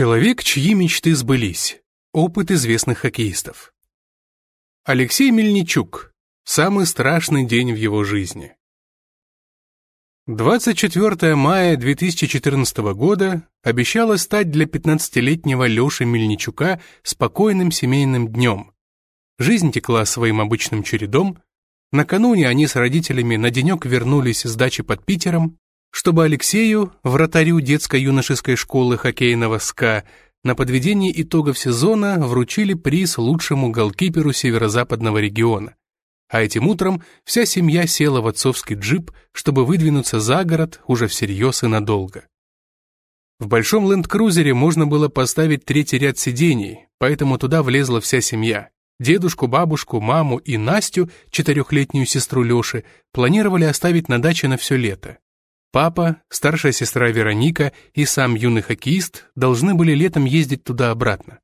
Человек, чьи мечты сбылись. Опыт известных хоккеистов. Алексей Мельничук. Самый страшный день в его жизни. 24 мая 2014 года обещало стать для 15-летнего Леши Мельничука спокойным семейным днем. Жизнь текла своим обычным чередом. Накануне они с родителями на денек вернулись с дачи под Питером, чтобы Алексею, вратарю детско-юношеской школы хоккейного СКА, на подведении итогов сезона вручили приз лучшему голкиперу северо-западного региона. А этим утром вся семья села в отцовский джип, чтобы выдвинуться за город уже всерьез и надолго. В большом ленд-крузере можно было поставить третий ряд сидений, поэтому туда влезла вся семья. Дедушку, бабушку, маму и Настю, четырехлетнюю сестру Леши, планировали оставить на даче на все лето. Папа, старшая сестра Вероника и сам юный хоккеист должны были летом ездить туда-обратно.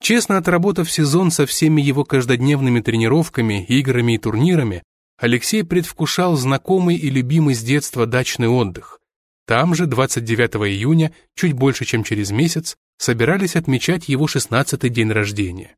Честно отработав сезон со всеми его каждодневными тренировками, играми и турнирами, Алексей предвкушал знакомый и любимый с детства дачный отдых. Там же 29 июня, чуть больше, чем через месяц, собирались отмечать его 16-й день рождения.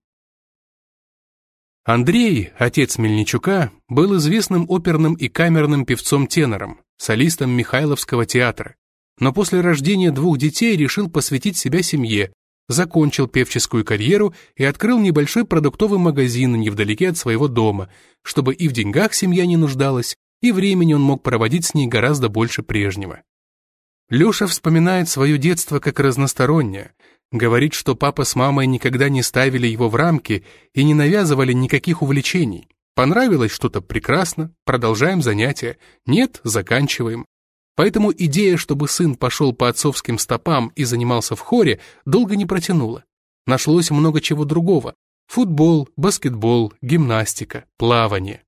Андрей, отец Мельничука, был известным оперным и камерным певцом-тенором, солистом Михайловского театра, но после рождения двух детей решил посвятить себя семье, закончил певческую карьеру и открыл небольшой продуктовый магазин невдалеке от своего дома, чтобы и в деньгах семья не нуждалась, и времени он мог проводить с ней гораздо больше прежнего. Леша вспоминает свое детство как разностороннее, говорит, что папа с мамой никогда не ставили его в рамки и не навязывали никаких увлечений. Понравилось что-то прекрасно, продолжаем занятия, нет, заканчиваем. Поэтому идея, чтобы сын пошел по отцовским стопам и занимался в хоре, долго не протянула. Нашлось много чего другого. Футбол, баскетбол, гимнастика, плавание.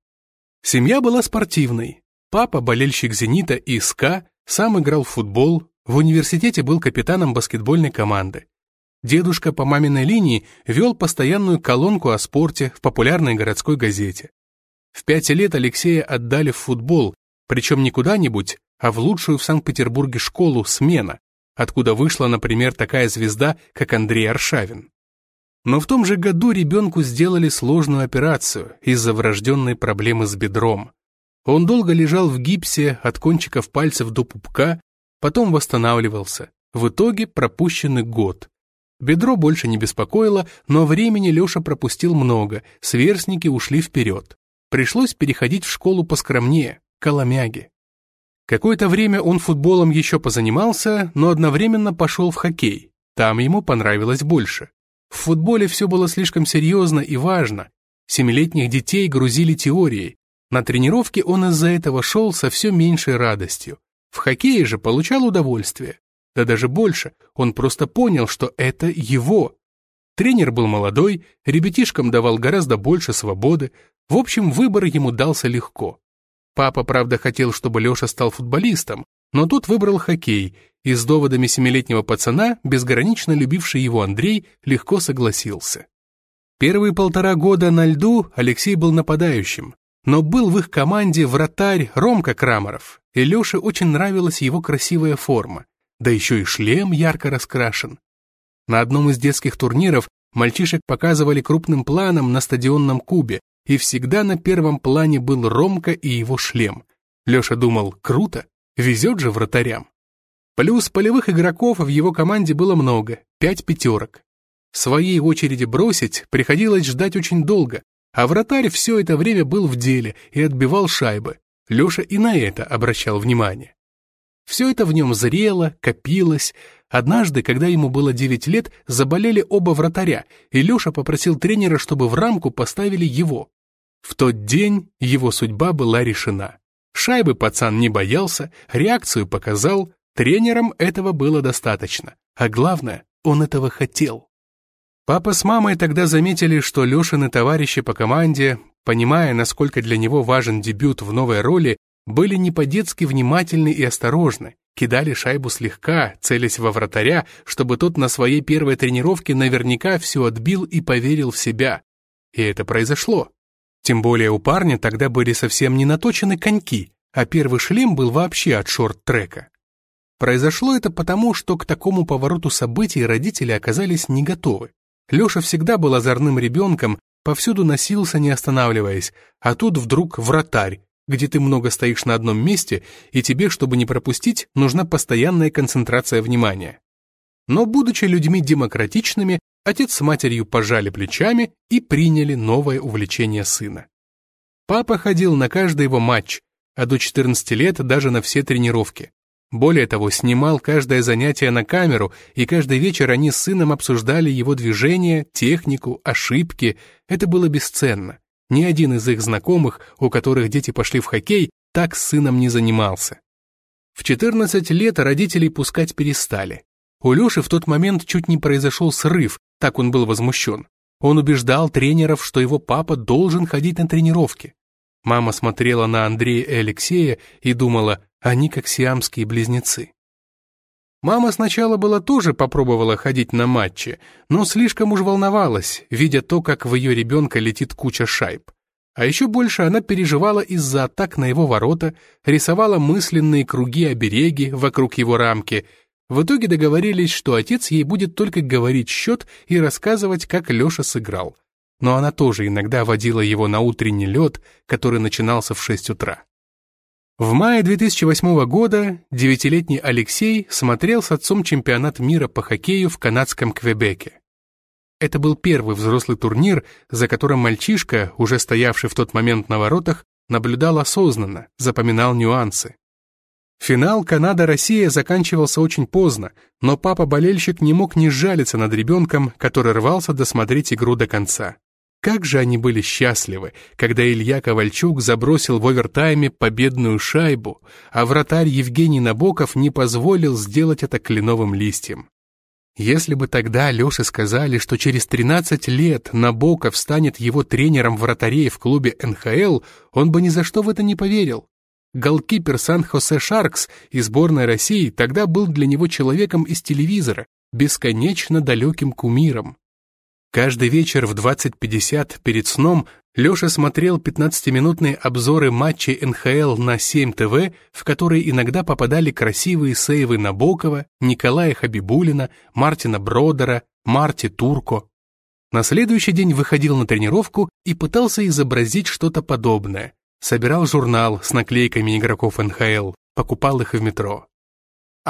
Семья была спортивной. Папа, болельщик «Зенита» и «СКА», сам играл в футбол, в университете был капитаном баскетбольной команды. Дедушка по маминой линии вел постоянную колонку о спорте в популярной городской газете. В пять лет Алексея отдали в футбол, причем не куда-нибудь, а в лучшую в Санкт-Петербурге школу «Смена», откуда вышла, например, такая звезда, как Андрей Аршавин. Но в том же году ребенку сделали сложную операцию из-за врожденной проблемы с бедром. Он долго лежал в гипсе от кончиков пальцев до пупка, потом восстанавливался. В итоге пропущенный год. Бедро больше не беспокоило, но времени Леша пропустил много, сверстники ушли вперед. Пришлось переходить в школу поскромнее, Коломяги. Какое-то время он футболом еще позанимался, но одновременно пошел в хоккей. Там ему понравилось больше. В футболе все было слишком серьезно и важно. Семилетних детей грузили теорией. На тренировке он из-за этого шел со все меньшей радостью. В хоккее же получал удовольствие. Да даже больше, он просто понял, что это его. Тренер был молодой, ребятишкам давал гораздо больше свободы, в общем, выбор ему дался легко. Папа, правда, хотел, чтобы Леша стал футболистом, но тут выбрал хоккей, и с доводами семилетнего пацана, безгранично любивший его Андрей, легко согласился. Первые полтора года на льду Алексей был нападающим, но был в их команде вратарь Ромка Крамаров, и Леше очень нравилась его красивая форма, да еще и шлем ярко раскрашен. На одном из детских турниров мальчишек показывали крупным планом на стадионном кубе, и всегда на первом плане был Ромка и его шлем. Леша думал, круто, везет же вратарям. Плюс полевых игроков в его команде было много, пять пятерок. Своей очереди бросить приходилось ждать очень долго, а вратарь все это время был в деле и отбивал шайбы. Леша и на это обращал внимание. Все это в нем зрело, копилось. Однажды, когда ему было 9 лет, заболели оба вратаря, и Леша попросил тренера, чтобы в рамку поставили его. В тот день его судьба была решена. Шайбы пацан не боялся, реакцию показал, тренерам этого было достаточно. А главное, он этого хотел. Папа с мамой тогда заметили, что Лешины товарищи по команде, понимая, насколько для него важен дебют в новой роли, были не по-детски внимательны и осторожны, кидали шайбу слегка, целясь во вратаря, чтобы тот на своей первой тренировке наверняка все отбил и поверил в себя. И это произошло. Тем более у парня тогда были совсем не наточены коньки, а первый шлем был вообще от шорт-трека. Произошло это потому, что к такому повороту событий родители оказались не готовы. Леша всегда был озорным ребенком, повсюду носился, не останавливаясь, а тут вдруг вратарь, где ты много стоишь на одном месте, и тебе, чтобы не пропустить, нужна постоянная концентрация внимания. Но, будучи людьми демократичными, отец с матерью пожали плечами и приняли новое увлечение сына. Папа ходил на каждый его матч, а до 14 лет даже на все тренировки. Более того, снимал каждое занятие на камеру, и каждый вечер они с сыном обсуждали его движения, технику, ошибки. Это было бесценно. Ни один из их знакомых, у которых дети пошли в хоккей, так с сыном не занимался. В 14 лет родителей пускать перестали. У Леши в тот момент чуть не произошел срыв, так он был возмущен. Он убеждал тренеров, что его папа должен ходить на тренировки. Мама смотрела на Андрея и Алексея и думала, они как сиамские близнецы. Мама сначала была тоже попробовала ходить на матчи, но слишком уж волновалась, видя то, как в ее ребенка летит куча шайб. А еще больше она переживала из-за атак на его ворота, рисовала мысленные круги-обереги вокруг его рамки. В итоге договорились, что отец ей будет только говорить счет и рассказывать, как Леша сыграл. Но она тоже иногда водила его на утренний лед, который начинался в 6 утра. В мае 2008 года девятилетний Алексей смотрел с отцом чемпионат мира по хоккею в канадском Квебеке. Это был первый взрослый турнир, за которым мальчишка, уже стоявший в тот момент на воротах, наблюдал осознанно, запоминал нюансы. Финал Канада-Россия заканчивался очень поздно, но папа-болельщик не мог не сжалиться над ребенком, который рвался досмотреть игру до конца. Как же они были счастливы, когда Илья Ковальчук забросил в овертайме победную шайбу, а вратарь Евгений Набоков не позволил сделать это кленовым листьем. Если бы тогда Леше сказали, что через 13 лет Набоков станет его тренером вратарей в клубе НХЛ, он бы ни за что в это не поверил. Голкипер Сан-Хосе Шаркс из сборной России тогда был для него человеком из телевизора, бесконечно далеким кумиром. Каждый вечер в 20.50 перед сном Леша смотрел 15-минутные обзоры матчей НХЛ на 7 ТВ, в которые иногда попадали красивые сейвы Набокова, Николая Хабибулина, Мартина Бродера, Марти Турко. На следующий день выходил на тренировку и пытался изобразить что-то подобное. Собирал журнал с наклейками игроков НХЛ, покупал их в метро.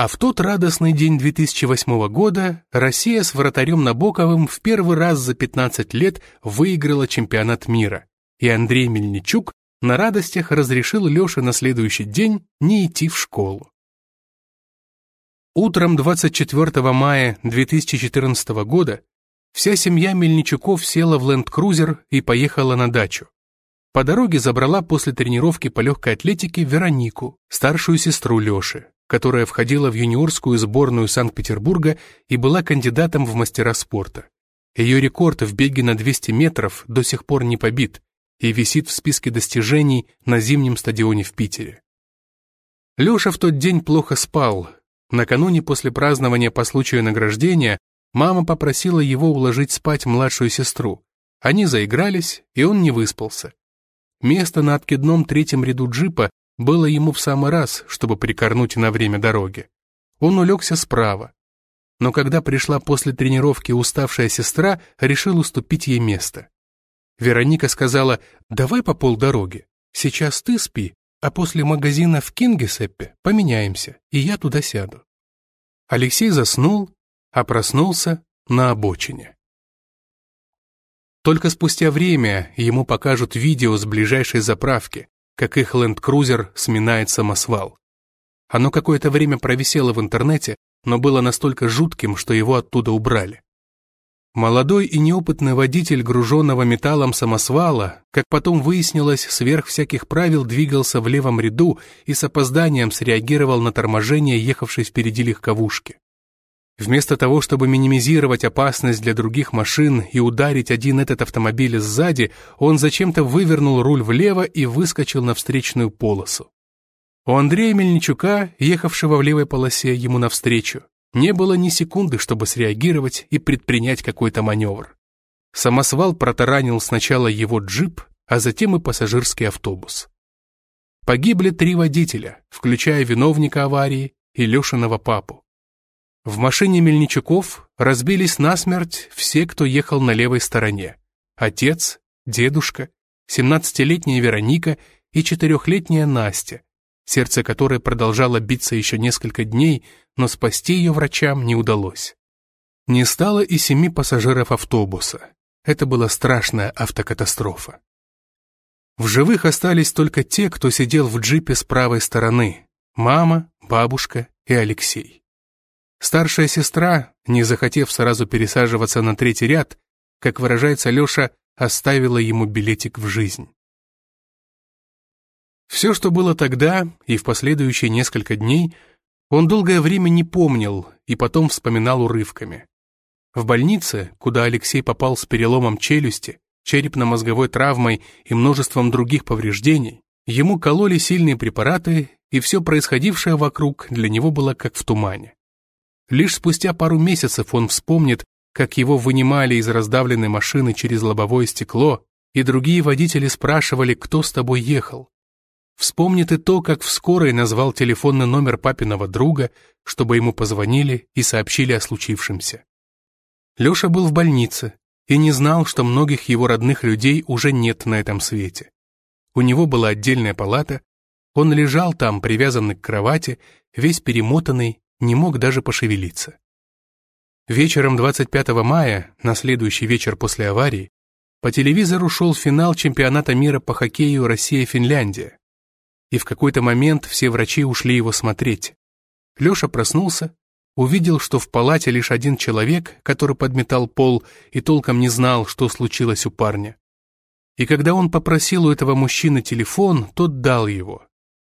А в тот радостный день 2008 года Россия с вратарем Набоковым в первый раз за 15 лет выиграла чемпионат мира, и Андрей Мельничук на радостях разрешил Леше на следующий день не идти в школу. Утром 24 мая 2014 года вся семья Мельничуков села в ленд-крузер и поехала на дачу. По дороге забрала после тренировки по легкой атлетике Веронику, старшую сестру Леши, которая входила в юниорскую сборную Санкт-Петербурга и была кандидатом в мастера спорта. Ее рекорд в беге на 200 метров до сих пор не побит и висит в списке достижений на зимнем стадионе в Питере. Леша в тот день плохо спал. Накануне после празднования по случаю награждения мама попросила его уложить спать младшую сестру. Они заигрались, и он не выспался. Место на откидном третьем ряду джипа было ему в самый раз, чтобы прикорнуть на время дороги. Он улегся справа. Но когда пришла после тренировки уставшая сестра, решил уступить ей место. Вероника сказала, давай по полдороги, сейчас ты спи, а после магазина в Кингесеппе поменяемся, и я туда сяду. Алексей заснул, а проснулся на обочине. Только спустя время ему покажут видео с ближайшей заправки, как их ленд-крузер сминает самосвал. Оно какое-то время провисело в интернете, но было настолько жутким, что его оттуда убрали. Молодой и неопытный водитель груженного металлом самосвала, как потом выяснилось, сверх всяких правил двигался в левом ряду и с опозданием среагировал на торможение ехавшей впереди легковушки. Вместо того, чтобы минимизировать опасность для других машин и ударить один этот автомобиль сзади, он зачем-то вывернул руль влево и выскочил на встречную полосу. У Андрея Мельничука, ехавшего в левой полосе ему навстречу, не было ни секунды, чтобы среагировать и предпринять какой-то маневр. Самосвал протаранил сначала его джип, а затем и пассажирский автобус. Погибли три водителя, включая виновника аварии и Лешиного папу. В машине Мельничуков разбились насмерть все, кто ехал на левой стороне. Отец, дедушка, 17-летняя Вероника и четырехлетняя Настя, сердце которой продолжало биться еще несколько дней, но спасти ее врачам не удалось. Не стало и семи пассажиров автобуса. Это была страшная автокатастрофа. В живых остались только те, кто сидел в джипе с правой стороны. Мама, бабушка и Алексей. Старшая сестра, не захотев сразу пересаживаться на третий ряд, как выражается Леша, оставила ему билетик в жизнь. Все, что было тогда и в последующие несколько дней, он долгое время не помнил и потом вспоминал урывками. В больнице, куда Алексей попал с переломом челюсти, черепно-мозговой травмой и множеством других повреждений, ему кололи сильные препараты, и все происходившее вокруг для него было как в тумане. Лишь спустя пару месяцев он вспомнит, как его вынимали из раздавленной машины через лобовое стекло, и другие водители спрашивали, кто с тобой ехал. Вспомнит и то, как в скорой назвал телефонный номер папиного друга, чтобы ему позвонили и сообщили о случившемся. Леша был в больнице и не знал, что многих его родных людей уже нет на этом свете. У него была отдельная палата, он лежал там, привязанный к кровати, весь перемотанный, не мог даже пошевелиться. Вечером 25 мая, на следующий вечер после аварии, по телевизору шел финал чемпионата мира по хоккею Россия-Финляндия и в какой-то момент все врачи ушли его смотреть. Леша проснулся, увидел, что в палате лишь один человек, который подметал пол и толком не знал, что случилось у парня. И когда он попросил у этого мужчины телефон, тот дал его.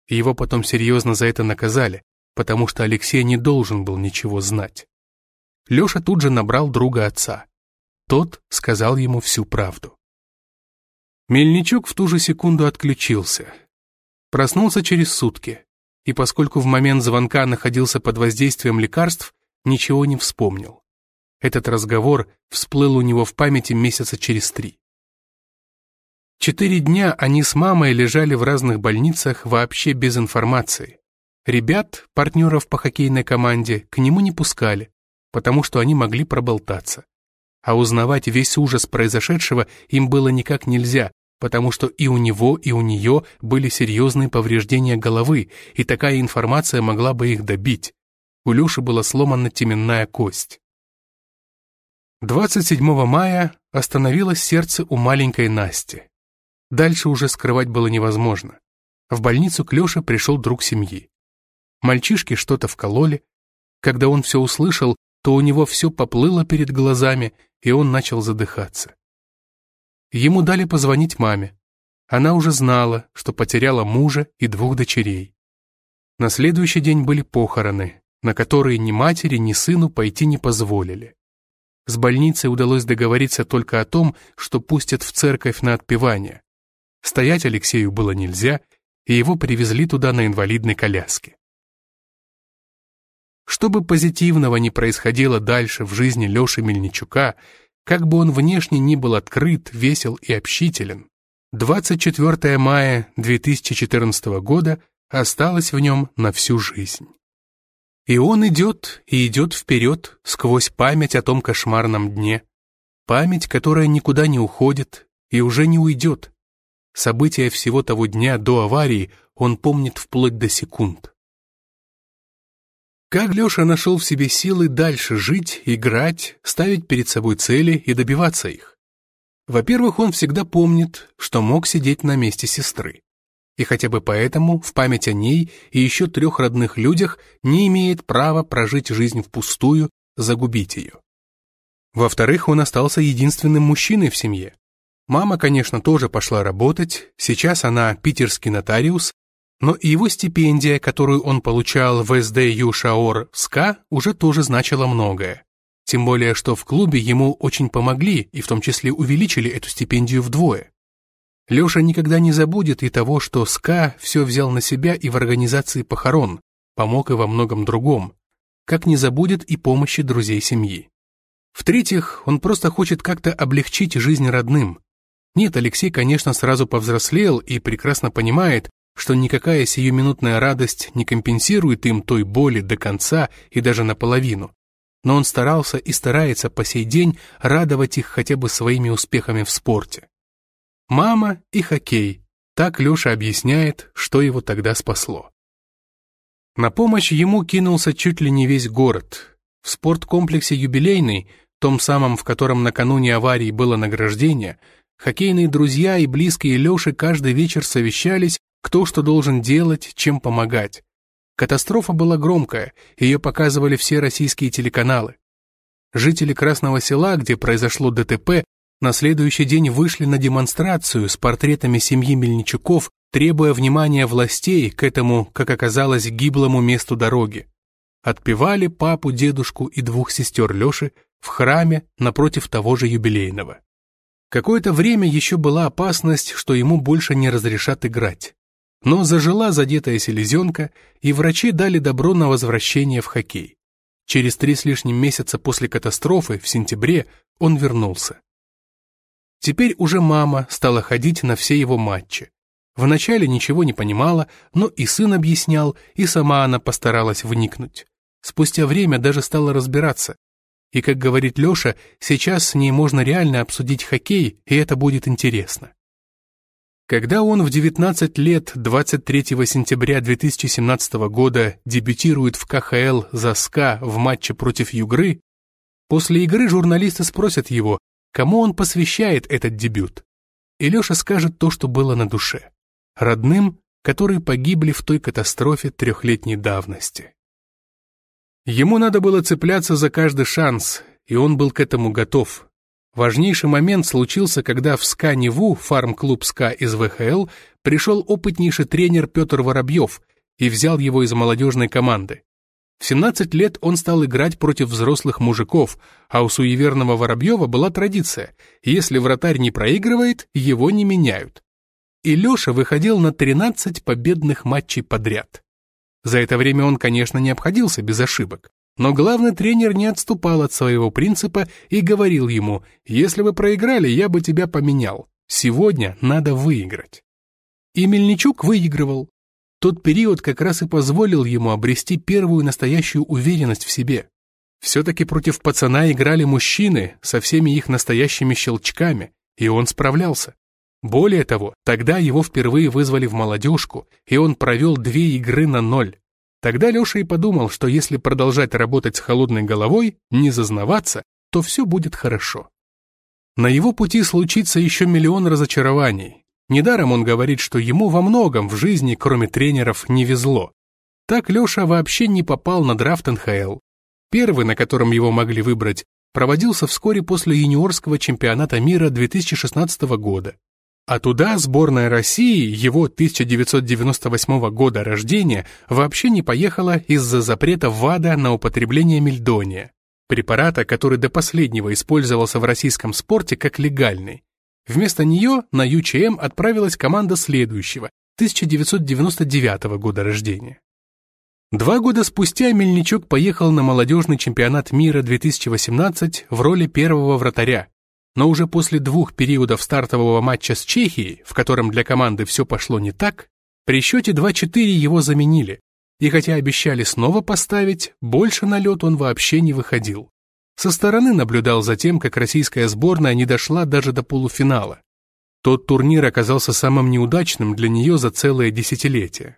Его потом серьезно за это наказали, потому что Алексей не должен был ничего знать. Леша тут же набрал друга отца. Тот сказал ему всю правду. Мельничук в ту же секунду отключился, Проснулся через сутки, и поскольку в момент звонка находился под воздействием лекарств, ничего не вспомнил. Этот разговор всплыл у него в памяти месяца через три. Четыре дня они с мамой лежали в разных больницах вообще без информации. Ребят, партнеров по хоккейной команде, к нему не пускали, потому что они могли проболтаться. А узнавать весь ужас произошедшего им было никак нельзя, потому что и у него, и у нее были серьезные повреждения головы, и такая информация могла бы их добить. У Люши была сломана теменная кость. 27 мая остановилось сердце у маленькой Насти. Дальше уже скрывать было невозможно. В больницу к Леше пришел друг семьи. Мальчишки что-то вкололи. Когда он все услышал, то у него все поплыло перед глазами, и он начал задыхаться. Ему дали позвонить маме. Она уже знала, что потеряла мужа и двух дочерей. На следующий день были похороны, на которые ни матери, ни сыну пойти не позволили. С больницей удалось договориться только о том, что пустят в церковь на отпевание. Стоять Алексею было нельзя, и его привезли туда на инвалидной коляске. Что бы позитивного ни происходило дальше в жизни Леши Мельничука, как бы он внешне ни был открыт, весел и общителен, 24 мая 2014 года осталось в нем на всю жизнь. И он идет и идет вперед сквозь память о том кошмарном дне, память, которая никуда не уходит и уже не уйдет. События всего того дня до аварии он помнит вплоть до секунд. Как Леша нашел в себе силы дальше жить, играть, ставить перед собой цели и добиваться их? Во-первых, он всегда помнит, что мог сидеть на месте сестры. И хотя бы поэтому в память о ней и еще трех родных людях не имеет права прожить жизнь впустую, загубить ее. Во-вторых, он остался единственным мужчиной в семье. Мама, конечно, тоже пошла работать, сейчас она питерский нотариус, но и его стипендия, которую он получал в СДЮ Шаор СКА, уже тоже значила многое. Тем более, что в клубе ему очень помогли и в том числе увеличили эту стипендию вдвое. Леша никогда не забудет и того, что СКА все взял на себя и в организации похорон, помог и во многом другом, как не забудет и помощи друзей семьи. В-третьих, он просто хочет как-то облегчить жизнь родным. Нет, Алексей, конечно, сразу повзрослел и прекрасно понимает, что никакая сиюминутная радость не компенсирует им той боли до конца и даже наполовину. Но он старался и старается по сей день радовать их хотя бы своими успехами в спорте. Мама и хоккей. Так Леша объясняет, что его тогда спасло. На помощь ему кинулся чуть ли не весь город. В спорткомплексе «Юбилейный», том самом, в котором накануне аварии было награждение, хоккейные друзья и близкие Леши каждый вечер совещались, кто что должен делать, чем помогать. Катастрофа была громкая, ее показывали все российские телеканалы. Жители Красного Села, где произошло ДТП, на следующий день вышли на демонстрацию с портретами семьи Мельничуков требуя внимания властей к этому, как оказалось, гиблому месту дороги. Отпевали папу, дедушку и двух сестер Леши в храме напротив того же юбилейного. Какое-то время еще была опасность, что ему больше не разрешат играть. Но зажила задетая селезенка, и врачи дали добро на возвращение в хоккей. Через три с лишним месяца после катастрофы, в сентябре, он вернулся. Теперь уже мама стала ходить на все его матчи, Вначале ничего не понимала, но и сын объяснял, и сама она постаралась вникнуть. Спустя время даже стала разбираться. И, как говорит Леша, сейчас с ней можно реально обсудить хоккей, и это будет интересно. Когда он в 19 лет 23 сентября 2017 года дебютирует в КХЛ за СКА в матче против Югры, после игры журналисты спросят его, кому он посвящает этот дебют. И Леша скажет то, что было на душе родным, которые погибли в той катастрофе трехлетней давности. Ему надо было цепляться за каждый шанс, и он был к этому готов. Важнейший момент случился, когда в СКА Неву, фарм-клуб СКА из ВХЛ, пришел опытнейший тренер Петр Воробьев и взял его из молодежной команды. В 17 лет он стал играть против взрослых мужиков, а у суеверного Воробьева была традиция – если вратарь не проигрывает, его не меняют и Леша выходил на 13 победных матчей подряд. За это время он, конечно, не обходился без ошибок, но главный тренер не отступал от своего принципа и говорил ему, если вы проиграли, я бы тебя поменял, сегодня надо выиграть. И Мельничук выигрывал. Тот период как раз и позволил ему обрести первую настоящую уверенность в себе. Все-таки против пацана играли мужчины со всеми их настоящими щелчками, и он справлялся. Более того, тогда его впервые вызвали в молодежку, и он провел две игры на ноль. Тогда Леша и подумал, что если продолжать работать с холодной головой, не зазнаваться, то все будет хорошо. На его пути случится еще миллион разочарований. Недаром он говорит, что ему во многом в жизни, кроме тренеров, не везло. Так Леша вообще не попал на драфт НХЛ. Первый, на котором его могли выбрать, проводился вскоре после юниорского чемпионата мира 2016 года. А туда сборная России его 1998 года рождения вообще не поехала из-за запрета ВАДА на употребление мельдония, препарата, который до последнего использовался в российском спорте как легальный. Вместо нее на ЮЧМ отправилась команда следующего, 1999 года рождения. Два года спустя Мельничук поехал на молодежный чемпионат мира 2018 в роли первого вратаря, но уже после двух периодов стартового матча с Чехией, в котором для команды все пошло не так, при счете 2-4 его заменили, и хотя обещали снова поставить, больше на лед он вообще не выходил. Со стороны наблюдал за тем, как российская сборная не дошла даже до полуфинала. Тот турнир оказался самым неудачным для нее за целое десятилетие.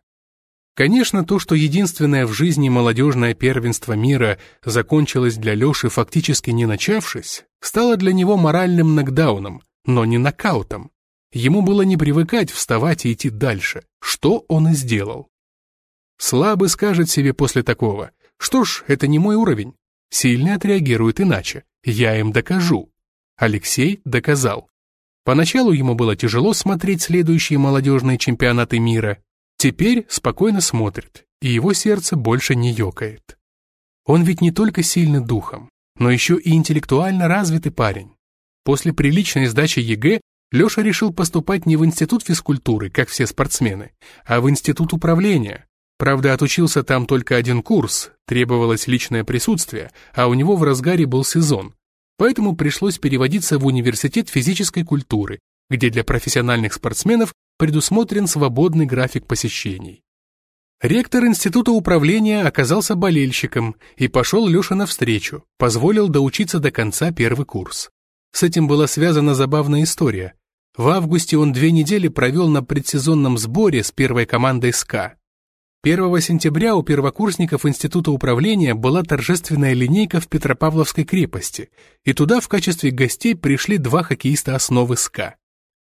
Конечно, то, что единственное в жизни молодежное первенство мира закончилось для Леши фактически не начавшись, стало для него моральным нокдауном, но не нокаутом. Ему было не привыкать вставать и идти дальше, что он и сделал. Слабый скажет себе после такого, что ж, это не мой уровень. Сильный отреагирует иначе, я им докажу. Алексей доказал. Поначалу ему было тяжело смотреть следующие молодежные чемпионаты мира, Теперь спокойно смотрит, и его сердце больше не ёкает. Он ведь не только сильный духом, но еще и интеллектуально развитый парень. После приличной сдачи ЕГЭ Леша решил поступать не в институт физкультуры, как все спортсмены, а в институт управления. Правда, отучился там только один курс, требовалось личное присутствие, а у него в разгаре был сезон. Поэтому пришлось переводиться в университет физической культуры, где для профессиональных спортсменов предусмотрен свободный график посещений. Ректор института управления оказался болельщиком и пошел Леше навстречу, позволил доучиться до конца первый курс. С этим была связана забавная история. В августе он две недели провел на предсезонном сборе с первой командой СКА. 1 сентября у первокурсников Института управления была торжественная линейка в Петропавловской крепости, и туда в качестве гостей пришли два хоккеиста основы СКА.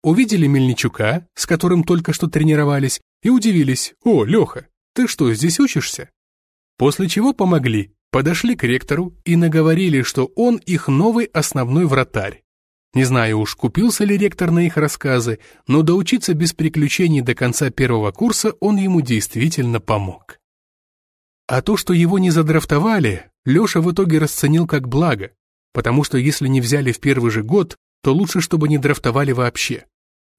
Увидели Мельничука, с которым только что тренировались, и удивились «О, Леха, ты что, здесь учишься?» После чего помогли, подошли к ректору и наговорили, что он их новый основной вратарь, не знаю уж, купился ли ректор на их рассказы, но доучиться без приключений до конца первого курса он ему действительно помог. А то, что его не задрафтовали, Леша в итоге расценил как благо, потому что если не взяли в первый же год, то лучше, чтобы не драфтовали вообще.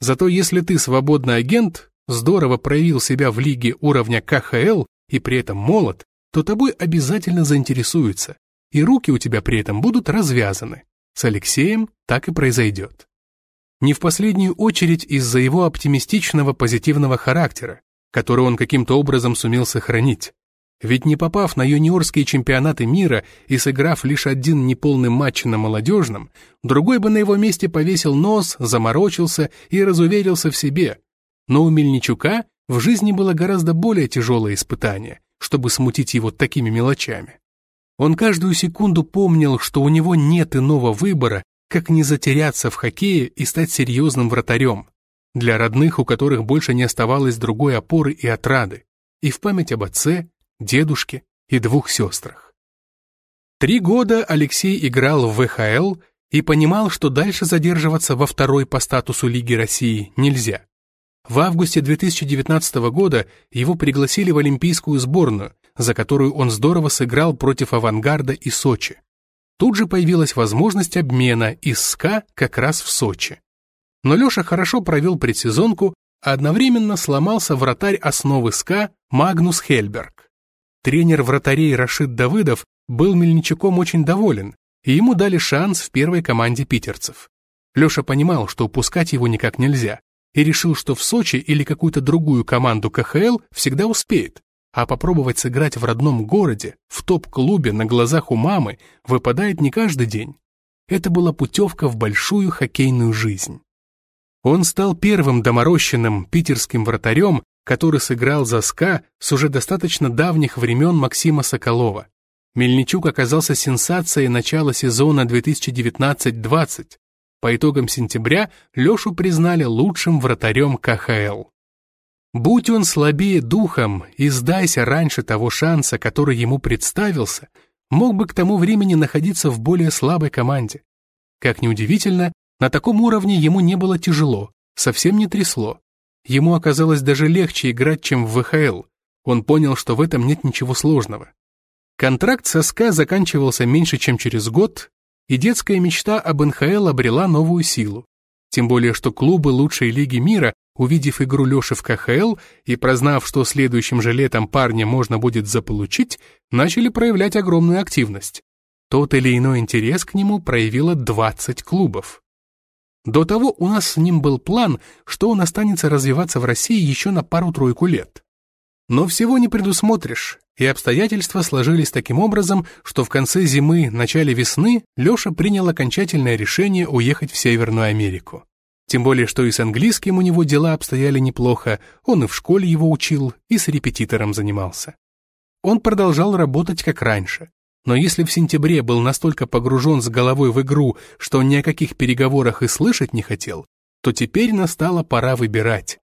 Зато если ты свободный агент, здорово проявил себя в лиге уровня КХЛ и при этом молод, то тобой обязательно заинтересуются, и руки у тебя при этом будут развязаны. С Алексеем так и произойдет. Не в последнюю очередь из-за его оптимистичного позитивного характера, который он каким-то образом сумел сохранить. Ведь не попав на юниорские чемпионаты мира и сыграв лишь один неполный матч на молодежном, другой бы на его месте повесил нос, заморочился и разуверился в себе. Но у Мельничука в жизни было гораздо более тяжелое испытание, чтобы смутить его такими мелочами. Он каждую секунду помнил, что у него нет иного выбора, как не затеряться в хоккее и стать серьезным вратарем. Для родных, у которых больше не оставалось другой опоры и отрады, и в память об отце, дедушке и двух сестрах. Три года Алексей играл в ВХЛ и понимал, что дальше задерживаться во второй по статусу Лиги России нельзя. В августе 2019 года его пригласили в Олимпийскую сборную, за которую он здорово сыграл против «Авангарда» и Сочи. Тут же появилась возможность обмена из СКА как раз в Сочи. Но Леша хорошо провел предсезонку, а одновременно сломался вратарь основы СКА Магнус Хельберг. Тренер вратарей Рашид Давыдов был Мельничуком очень доволен, и ему дали шанс в первой команде питерцев. Леша понимал, что упускать его никак нельзя, и решил, что в Сочи или какую-то другую команду КХЛ всегда успеет, а попробовать сыграть в родном городе, в топ-клубе на глазах у мамы, выпадает не каждый день. Это была путевка в большую хоккейную жизнь. Он стал первым доморощенным питерским вратарем, который сыграл за СКА с уже достаточно давних времен Максима Соколова. Мельничук оказался сенсацией начала сезона 2019-20. По итогам сентября Лешу признали лучшим вратарем КХЛ. Будь он слабее духом и сдайся раньше того шанса, который ему представился, мог бы к тому времени находиться в более слабой команде. Как ни удивительно, на таком уровне ему не было тяжело, совсем не трясло. Ему оказалось даже легче играть, чем в ВХЛ. Он понял, что в этом нет ничего сложного. Контракт со СКА заканчивался меньше, чем через год, и детская мечта об НХЛ обрела новую силу. Тем более, что клубы лучшей лиги мира Увидев игру Леши в КХЛ и прознав, что следующим же летом парня можно будет заполучить, начали проявлять огромную активность. Тот или иной интерес к нему проявило 20 клубов. До того у нас с ним был план, что он останется развиваться в России еще на пару-тройку лет. Но всего не предусмотришь, и обстоятельства сложились таким образом, что в конце зимы, начале весны Леша принял окончательное решение уехать в Северную Америку. Тем более, что и с английским у него дела обстояли неплохо, он и в школе его учил, и с репетитором занимался. Он продолжал работать как раньше, но если в сентябре был настолько погружен с головой в игру, что ни о каких переговорах и слышать не хотел, то теперь настала пора выбирать.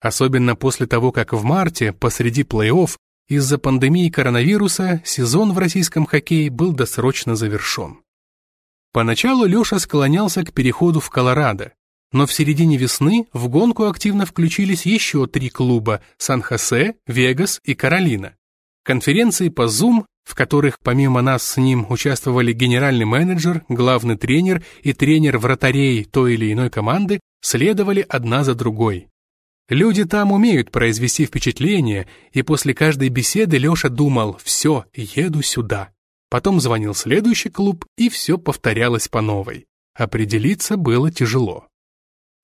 Особенно после того, как в марте, посреди плей-офф, из-за пандемии коронавируса сезон в российском хоккее был досрочно завершен. Поначалу Леша склонялся к переходу в Колорадо, но в середине весны в гонку активно включились еще три клуба – Сан-Хосе, Вегас и Каролина. Конференции по Zoom, в которых помимо нас с ним участвовали генеральный менеджер, главный тренер и тренер вратарей той или иной команды, следовали одна за другой. Люди там умеют произвести впечатление, и после каждой беседы Леша думал «все, еду сюда». Потом звонил следующий клуб, и все повторялось по новой. Определиться было тяжело.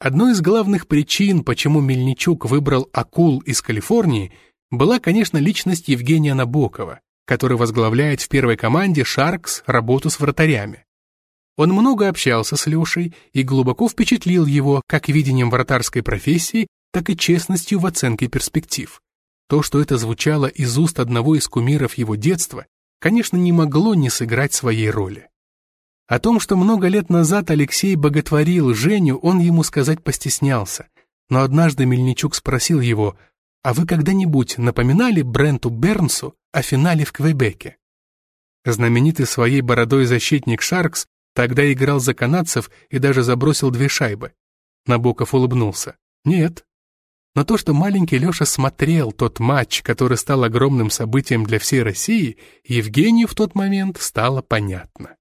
Одной из главных причин, почему Мельничук выбрал акул из Калифорнии, была, конечно, личность Евгения Набокова, который возглавляет в первой команде «Шаркс» работу с вратарями. Он много общался с Лешей и глубоко впечатлил его как видением вратарской профессии, так и честностью в оценке перспектив. То, что это звучало из уст одного из кумиров его детства, конечно, не могло не сыграть своей роли. О том, что много лет назад Алексей боготворил Женю, он ему сказать постеснялся. Но однажды Мельничук спросил его, «А вы когда-нибудь напоминали Бренту Бернсу о финале в Квебеке?» Знаменитый своей бородой защитник Шаркс тогда играл за канадцев и даже забросил две шайбы. Набоков улыбнулся. «Нет». Но то, что маленький Леша смотрел тот матч, который стал огромным событием для всей России, Евгению в тот момент стало понятно.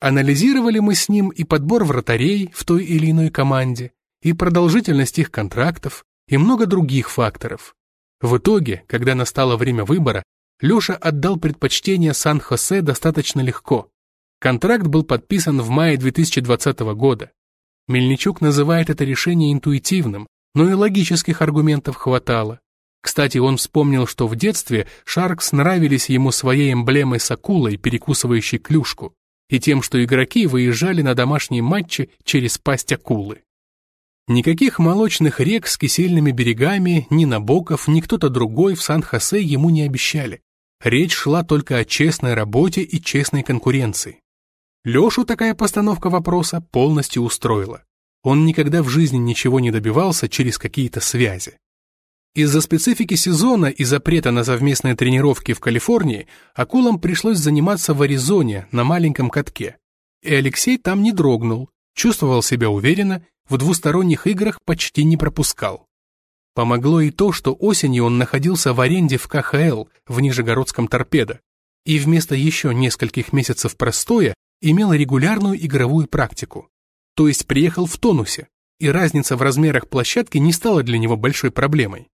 Анализировали мы с ним и подбор вратарей в той или иной команде, и продолжительность их контрактов, и много других факторов. В итоге, когда настало время выбора, Леша отдал предпочтение Сан-Хосе достаточно легко. Контракт был подписан в мае 2020 года. Мельничук называет это решение интуитивным, но и логических аргументов хватало. Кстати, он вспомнил, что в детстве Шаркс нравились ему своей эмблемой с акулой, перекусывающей клюшку и тем, что игроки выезжали на домашние матчи через пасть акулы. Никаких молочных рек с кисельными берегами ни Набоков, ни кто-то другой в Сан-Хосе ему не обещали. Речь шла только о честной работе и честной конкуренции. Лешу такая постановка вопроса полностью устроила. Он никогда в жизни ничего не добивался через какие-то связи. Из-за специфики сезона и запрета на совместные тренировки в Калифорнии акулам пришлось заниматься в Аризоне на маленьком катке. И Алексей там не дрогнул, чувствовал себя уверенно, в двусторонних играх почти не пропускал. Помогло и то, что осенью он находился в аренде в КХЛ в Нижегородском торпедо, и вместо еще нескольких месяцев простоя имел регулярную игровую практику. То есть приехал в тонусе, и разница в размерах площадки не стала для него большой проблемой.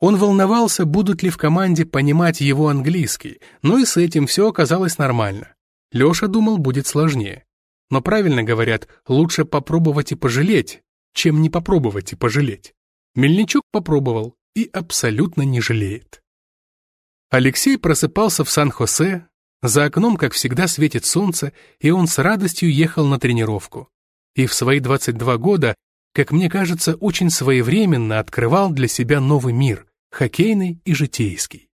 Он волновался, будут ли в команде понимать его английский, но и с этим все оказалось нормально. Леша думал, будет сложнее. Но правильно говорят, лучше попробовать и пожалеть, чем не попробовать и пожалеть. Мельничук попробовал и абсолютно не жалеет. Алексей просыпался в Сан-Хосе, за окном, как всегда, светит солнце, и он с радостью ехал на тренировку. И в свои 22 года, как мне кажется, очень своевременно открывал для себя новый мир, хоккейный и житейский.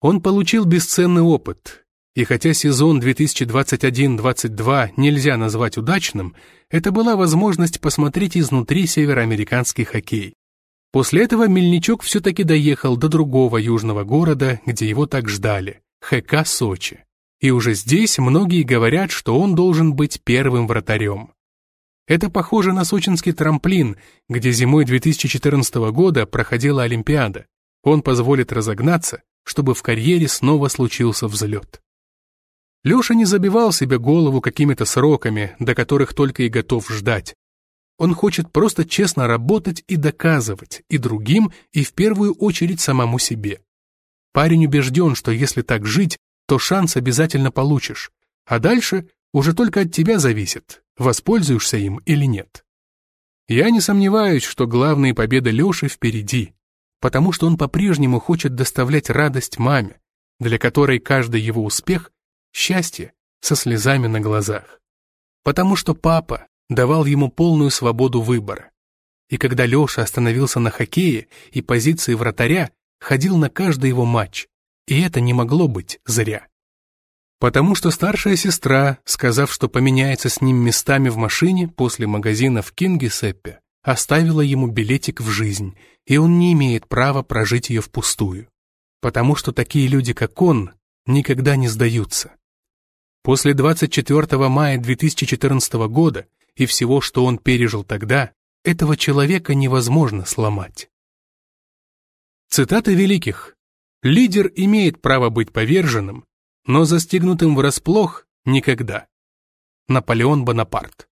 Он получил бесценный опыт, и хотя сезон 2021-22 нельзя назвать удачным, это была возможность посмотреть изнутри североамериканский хоккей. После этого Мельничук все-таки доехал до другого южного города, где его так ждали – ХК Сочи. И уже здесь многие говорят, что он должен быть первым вратарем. Это похоже на сочинский трамплин, где зимой 2014 года проходила Олимпиада. Он позволит разогнаться, чтобы в карьере снова случился взлет. Леша не забивал себе голову какими-то сроками, до которых только и готов ждать. Он хочет просто честно работать и доказывать и другим, и в первую очередь самому себе. Парень убежден, что если так жить, то шанс обязательно получишь, а дальше уже только от тебя зависит, воспользуешься им или нет. Я не сомневаюсь, что главные победы Леши впереди, потому что он по-прежнему хочет доставлять радость маме, для которой каждый его успех — счастье со слезами на глазах. Потому что папа давал ему полную свободу выбора. И когда Леша остановился на хоккее и позиции вратаря, ходил на каждый его матч, и это не могло быть зря. Потому что старшая сестра, сказав, что поменяется с ним местами в машине после магазина в Кингисеппе, оставила ему билетик в жизнь, и он не имеет права прожить ее впустую. Потому что такие люди, как он, никогда не сдаются. После 24 мая 2014 года и всего, что он пережил тогда, этого человека невозможно сломать. Цитаты великих. «Лидер имеет право быть поверженным, но застигнутым врасплох никогда». Наполеон Бонапарт